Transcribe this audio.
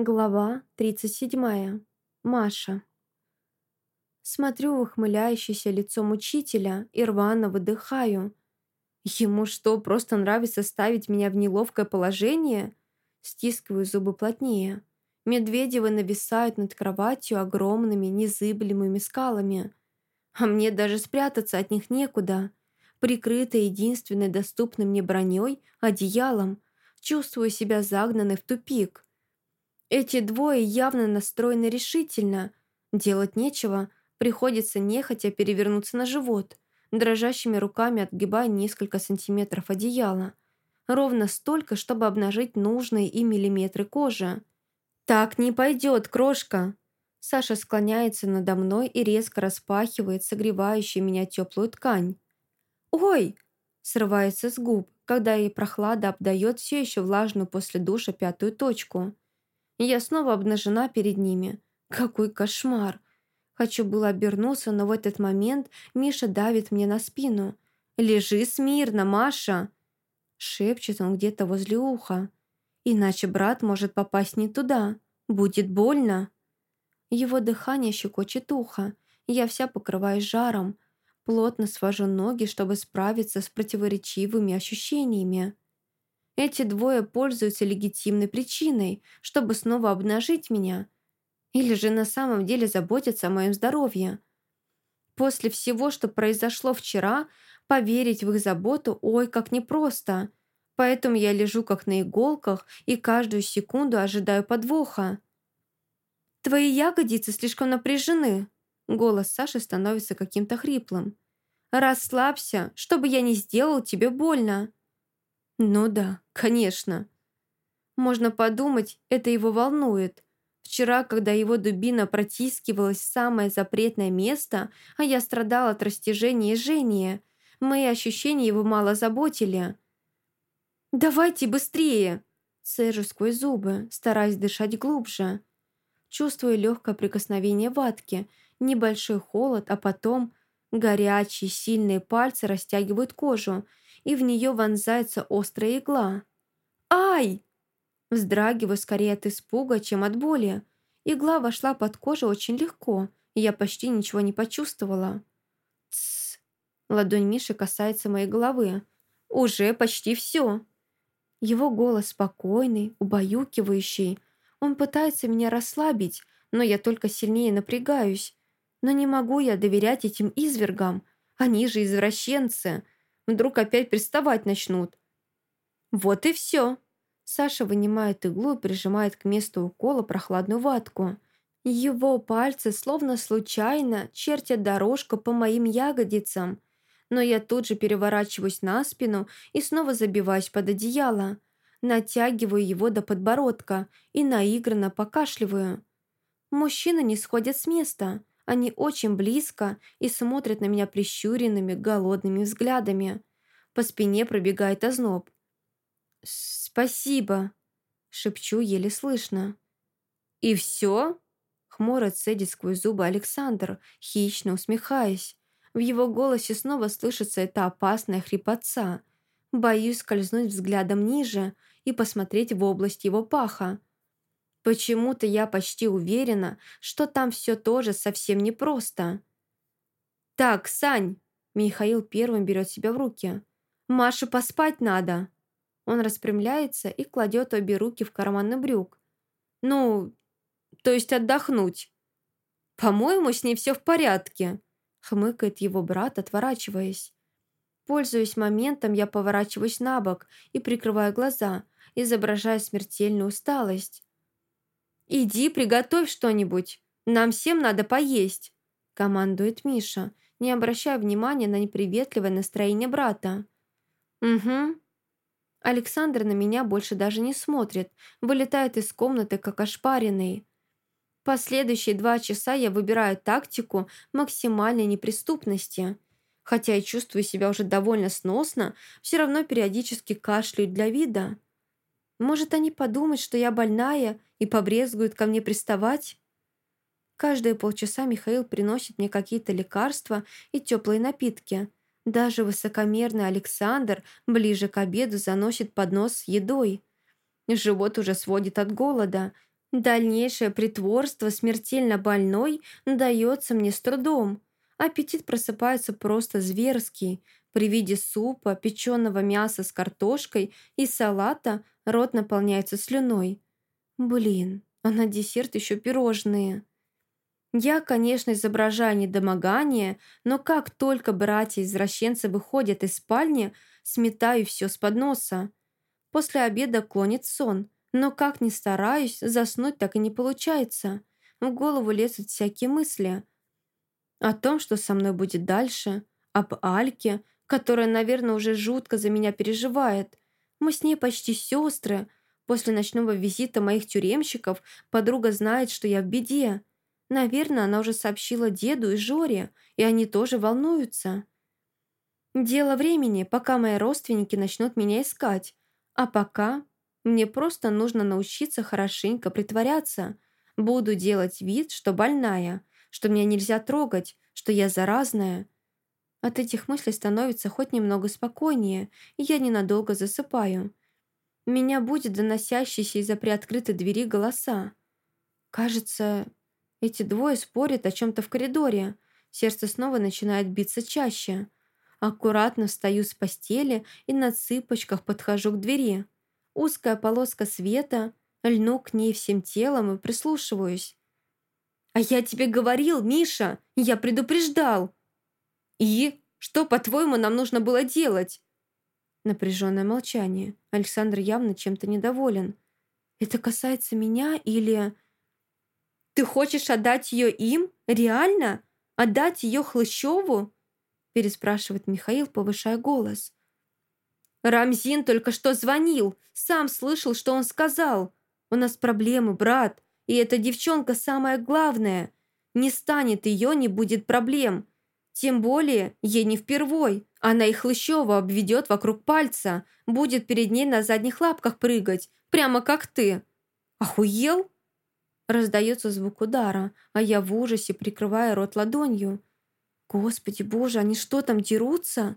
Глава 37. Маша. Смотрю в ухмыляющееся лицо мучителя и рвано выдыхаю. Ему что, просто нравится ставить меня в неловкое положение? Стискиваю зубы плотнее. Медведевы нависают над кроватью огромными незыблемыми скалами. А мне даже спрятаться от них некуда. Прикрытая единственной доступной мне броней, одеялом, чувствую себя загнанной в тупик – эти двое явно настроены решительно. Делать нечего, приходится нехотя перевернуться на живот, дрожащими руками отгибая несколько сантиметров одеяла. Ровно столько, чтобы обнажить нужные им миллиметры кожи. «Так не пойдет, крошка!» Саша склоняется надо мной и резко распахивает согревающую меня теплую ткань. «Ой!» срывается с губ, когда ей прохлада обдает все еще влажную после душа пятую точку – я снова обнажена перед ними. Какой кошмар! Хочу было обернуться, но в этот момент Миша давит мне на спину. «Лежи смирно, Маша!» Шепчет он где-то возле уха. «Иначе брат может попасть не туда. Будет больно!» Его дыхание щекочет ухо. Я вся покрываюсь жаром. Плотно свожу ноги, чтобы справиться с противоречивыми ощущениями. Эти двое пользуются легитимной причиной, чтобы снова обнажить меня. Или же на самом деле заботятся о моем здоровье. После всего, что произошло вчера, поверить в их заботу ой, как непросто. Поэтому я лежу как на иголках и каждую секунду ожидаю подвоха. «Твои ягодицы слишком напряжены», Голос Саши становится каким-то хриплым. «Расслабься, чтобы я не сделал тебе больно». Ну да, конечно. Можно подумать, это его волнует. Вчера, когда его дубина протискивалась в самое запретное место, а я страдала от растяжения и жжения, мои ощущения его мало заботили. «Давайте быстрее!» Цежу сквозь зубы, стараясь дышать глубже. Чувствую легкое прикосновение ватки, небольшой холод, а потом горячие, сильные пальцы растягивают кожу, и в нее вонзается острая игла. «Ай!» Вздрагиваю скорее от испуга, чем от боли. Игла вошла под кожу очень легко, и я почти ничего не почувствовала. «Тссс!» Ладонь Миши касается моей головы. «Уже почти все!» Его голос спокойный, убаюкивающий. Он пытается меня расслабить, но я только сильнее напрягаюсь. Но не могу я доверять этим извергам. Они же извращенцы. Вдруг опять приставать начнут. Вот и все. Саша вынимает иглу и прижимает к месту укола прохладную ватку. Его пальцы словно случайно чертят дорожку по моим ягодицам. Но я тут же переворачиваюсь на спину и снова забиваюсь под одеяло. Натягиваю его до подбородка и наигранно покашливаю. Мужчины не сходят с места. Они очень близко и смотрят на меня прищуренными, голодными взглядами. По спине пробегает озноб. «Спасибо», — шепчу еле слышно. «И все?» — хмуро цедит сквозь зубы Александр, хищно усмехаясь. В его голосе снова слышится эта опасная хрипотца. Боюсь скользнуть взглядом ниже и посмотреть в область его паха. Почему-то я почти уверена, что там все тоже совсем непросто. «Так, Сань!» Михаил первым берет себя в руки. «Маше поспать надо!» Он распрямляется и кладет обе руки в карманы брюк. «Ну, то есть отдохнуть?» «По-моему, с ней все в порядке», хмыкает его брат, отворачиваясь. Пользуясь моментом, я поворачиваюсь на бок и прикрываю глаза, изображая смертельную усталость. «Иди, приготовь что-нибудь. Нам всем надо поесть», – командует Миша, не обращая внимания на неприветливое настроение брата. «Угу». Александр на меня больше даже не смотрит, вылетает из комнаты, как ошпаренный. Последующие два часа я выбираю тактику максимальной неприступности. Хотя и чувствую себя уже довольно сносно, все равно периодически кашляю для вида. Может, они подумают, что я больная и побрезгуют ко мне приставать? Каждые полчаса Михаил приносит мне какие-то лекарства и теплые напитки. Даже высокомерный Александр ближе к обеду заносит поднос с едой. Живот уже сводит от голода, Дальнейшее притворство смертельно больной дается мне с трудом. Аппетит просыпается просто зверский. При виде супа, печеного мяса с картошкой и салата рот наполняется слюной. Блин, а на десерт еще пирожные. Я, конечно, изображаю недомогание, но как только братья-извращенцы выходят из спальни, сметаю все с подноса. После обеда клонит сон, но как ни стараюсь, заснуть так и не получается. В голову лезут всякие мысли. О том, что со мной будет дальше, об Альке, которая, наверное, уже жутко за меня переживает. Мы с ней почти сестры. После ночного визита моих тюремщиков подруга знает, что я в беде. Наверное, она уже сообщила деду и Жоре, и они тоже волнуются. Дело времени, пока мои родственники начнут меня искать. А пока мне просто нужно научиться хорошенько притворяться. Буду делать вид, что больная, что меня нельзя трогать, что я заразная. От этих мыслей становится хоть немного спокойнее, и я ненадолго засыпаю. Меня будет доносящиеся из-за приоткрытой двери голоса. Кажется, эти двое спорят о чем-то в коридоре. Сердце снова начинает биться чаще. Аккуратно встаю с постели и на цыпочках подхожу к двери. Узкая полоска света, льну к ней всем телом и прислушиваюсь. «А я тебе говорил, Миша! Я предупреждал!» «И? Что, по-твоему, нам нужно было делать?» Напряженное молчание. Александр явно чем-то недоволен. «Это касается меня или...» Ты хочешь отдать ее им? Реально? Отдать ее Хлыщеву?» переспрашивает Михаил, повышая голос. «Рамзин только что звонил. Сам слышал, что он сказал. У нас проблемы, брат. И эта девчонка самое главное. Не станет ее, не будет проблем. Тем более, ей не впервой. Она и Хлыщева обведет вокруг пальца. Будет перед ней на задних лапках прыгать. Прямо как ты. Охуел?» Раздается звук удара, а я в ужасе прикрываю рот ладонью. Господи боже, они что там, дерутся?